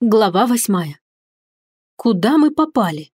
Глава восьмая. Куда мы попали?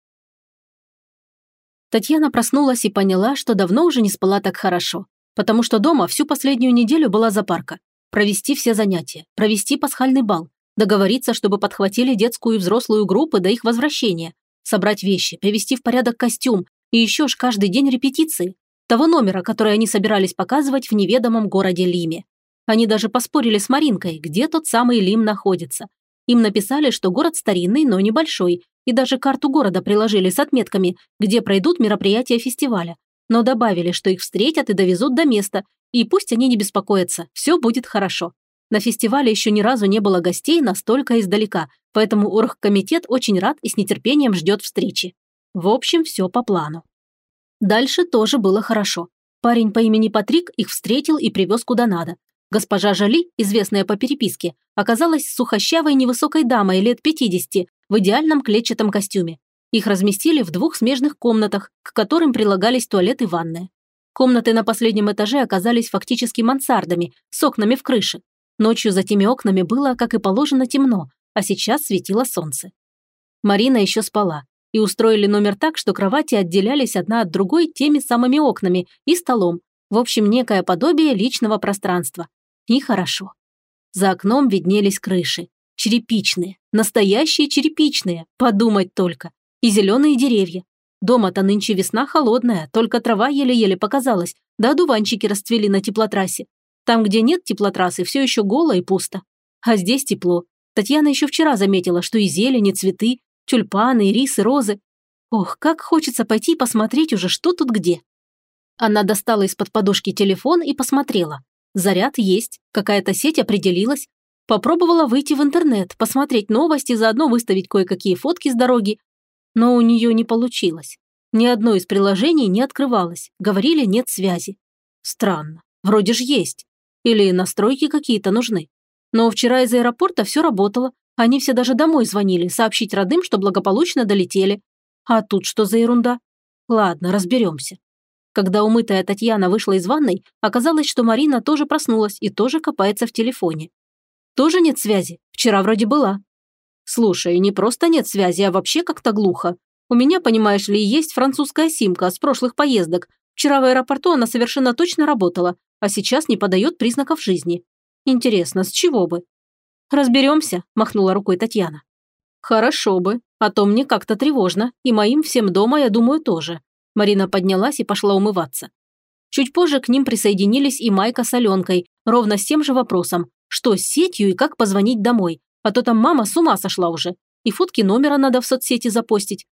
Татьяна проснулась и поняла, что давно уже не спала так хорошо, потому что дома всю последнюю неделю была запарка. Провести все занятия, провести пасхальный бал, договориться, чтобы подхватили детскую и взрослую группы до их возвращения, собрать вещи, привести в порядок костюм и еще ж каждый день репетиции, того номера, который они собирались показывать в неведомом городе Лиме. Они даже поспорили с Маринкой, где тот самый Лим находится – им написали, что город старинный, но небольшой, и даже карту города приложили с отметками, где пройдут мероприятия фестиваля. Но добавили, что их встретят и довезут до места, и пусть они не беспокоятся, все будет хорошо. На фестивале еще ни разу не было гостей настолько издалека, поэтому оргкомитет очень рад и с нетерпением ждет встречи. В общем, все по плану. Дальше тоже было хорошо. Парень по имени Патрик их встретил и привез куда надо. Госпожа Жали, известная по переписке, оказалась сухощавой невысокой дамой лет 50 в идеальном клетчатом костюме. Их разместили в двух смежных комнатах, к которым прилагались туалет и ванная. Комнаты на последнем этаже оказались фактически мансардами, с окнами в крыше. Ночью за теми окнами было, как и положено, темно, а сейчас светило солнце. Марина еще спала, и устроили номер так, что кровати отделялись одна от другой теми самыми окнами и столом. В общем, некое подобие личного пространства. И хорошо. За окном виднелись крыши. Черепичные. Настоящие черепичные. Подумать только. И зеленые деревья. Дома-то нынче весна холодная, только трава еле-еле показалась, да дуванчики расцвели на теплотрассе. Там, где нет теплотрассы, все еще голо и пусто. А здесь тепло. Татьяна еще вчера заметила, что и зелень, и цветы, тюльпаны, рисы, розы. Ох, как хочется пойти посмотреть уже, что тут где. Она достала из-под подушки телефон и посмотрела. Заряд есть, какая-то сеть определилась. Попробовала выйти в интернет, посмотреть новости, заодно выставить кое-какие фотки с дороги. Но у нее не получилось. Ни одно из приложений не открывалось. Говорили, нет связи. Странно. Вроде ж есть. Или настройки какие-то нужны. Но вчера из аэропорта все работало. Они все даже домой звонили, сообщить родным, что благополучно долетели. А тут что за ерунда? Ладно, разберемся. Когда умытая Татьяна вышла из ванной, оказалось, что Марина тоже проснулась и тоже копается в телефоне. Тоже нет связи? Вчера вроде была. Слушай, не просто нет связи, а вообще как-то глухо. У меня, понимаешь ли, есть французская симка с прошлых поездок. Вчера в аэропорту она совершенно точно работала, а сейчас не подает признаков жизни. Интересно, с чего бы? Разберемся, махнула рукой Татьяна. Хорошо бы, а то мне как-то тревожно, и моим всем дома, я думаю, тоже. Марина поднялась и пошла умываться. Чуть позже к ним присоединились и Майка с Аленкой, ровно с тем же вопросом, что с сетью и как позвонить домой, а то там мама с ума сошла уже, и фотки номера надо в соцсети запостить.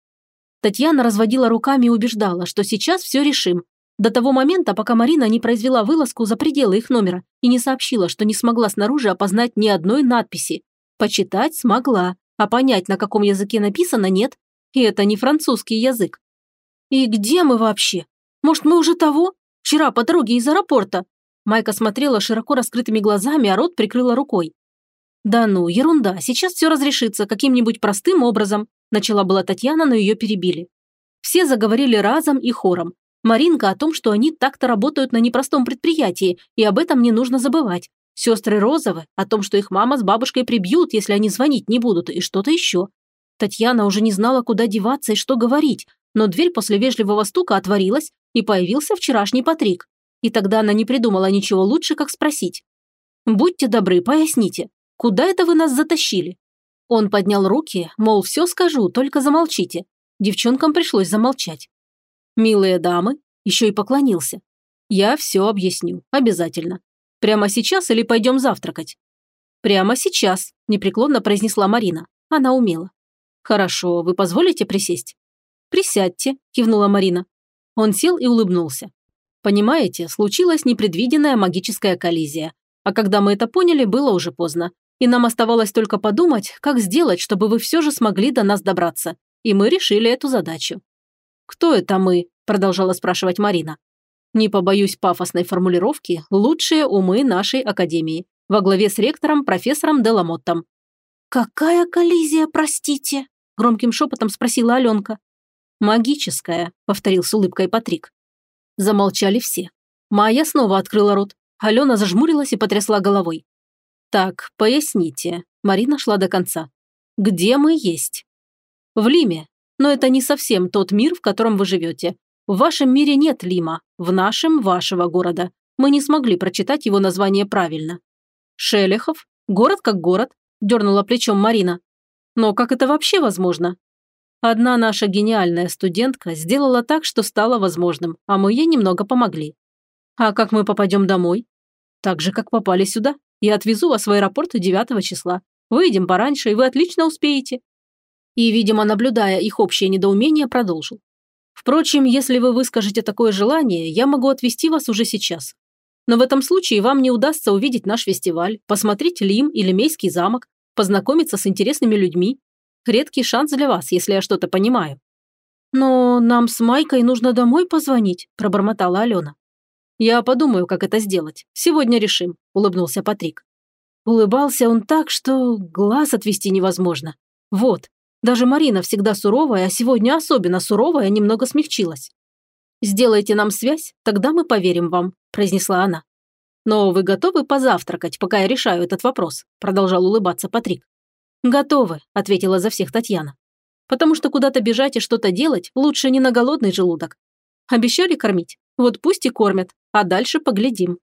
Татьяна разводила руками и убеждала, что сейчас все решим. До того момента, пока Марина не произвела вылазку за пределы их номера и не сообщила, что не смогла снаружи опознать ни одной надписи. Почитать смогла, а понять, на каком языке написано, нет. И это не французский язык. «И где мы вообще? Может, мы уже того? Вчера по дороге из аэропорта?» Майка смотрела широко раскрытыми глазами, а рот прикрыла рукой. «Да ну, ерунда, сейчас все разрешится каким-нибудь простым образом», начала была Татьяна, но ее перебили. Все заговорили разом и хором. Маринка о том, что они так-то работают на непростом предприятии, и об этом не нужно забывать. Сестры Розовы о том, что их мама с бабушкой прибьют, если они звонить не будут, и что-то еще. Татьяна уже не знала, куда деваться и что говорить, но дверь после вежливого стука отворилась, и появился вчерашний Патрик. И тогда она не придумала ничего лучше, как спросить. «Будьте добры, поясните, куда это вы нас затащили?» Он поднял руки, мол, все скажу, только замолчите. Девчонкам пришлось замолчать. «Милые дамы», еще и поклонился. «Я все объясню, обязательно. Прямо сейчас или пойдем завтракать?» «Прямо сейчас», – непреклонно произнесла Марина. Она умела. «Хорошо, вы позволите присесть?» «Присядьте», – кивнула Марина. Он сел и улыбнулся. «Понимаете, случилась непредвиденная магическая коллизия. А когда мы это поняли, было уже поздно. И нам оставалось только подумать, как сделать, чтобы вы все же смогли до нас добраться. И мы решили эту задачу». «Кто это мы?» – продолжала спрашивать Марина. «Не побоюсь пафосной формулировки, лучшие умы нашей академии. Во главе с ректором, профессором Деламоттом». «Какая коллизия, простите?» – громким шепотом спросила Аленка. «Магическая», – повторил с улыбкой Патрик. Замолчали все. Майя снова открыла рот. Алена зажмурилась и потрясла головой. «Так, поясните». Марина шла до конца. Где мы есть? В Лиме. Но это не совсем тот мир, в котором вы живете. В вашем мире нет Лима, в нашем – вашего города. Мы не смогли прочитать его название правильно. Шелехов? Город как город, дернула плечом Марина. Но как это вообще возможно? Одна наша гениальная студентка сделала так, что стало возможным, а мы ей немного помогли. А как мы попадем домой? Так же, как попали сюда. Я отвезу вас в аэропорт 9 числа. Выйдем пораньше, и вы отлично успеете. И, видимо, наблюдая их общее недоумение, продолжил. Впрочем, если вы выскажете такое желание, я могу отвезти вас уже сейчас. Но в этом случае вам не удастся увидеть наш фестиваль, посмотреть Лим или Мейский замок, познакомиться с интересными людьми, Редкий шанс для вас, если я что-то понимаю». «Но нам с Майкой нужно домой позвонить», – пробормотала Алена. «Я подумаю, как это сделать. Сегодня решим», – улыбнулся Патрик. Улыбался он так, что глаз отвести невозможно. Вот, даже Марина всегда суровая, а сегодня особенно суровая, немного смягчилась. «Сделайте нам связь, тогда мы поверим вам», – произнесла она. «Но вы готовы позавтракать, пока я решаю этот вопрос?» – продолжал улыбаться Патрик. «Готовы», – ответила за всех Татьяна. «Потому что куда-то бежать и что-то делать лучше не на голодный желудок. Обещали кормить? Вот пусть и кормят, а дальше поглядим».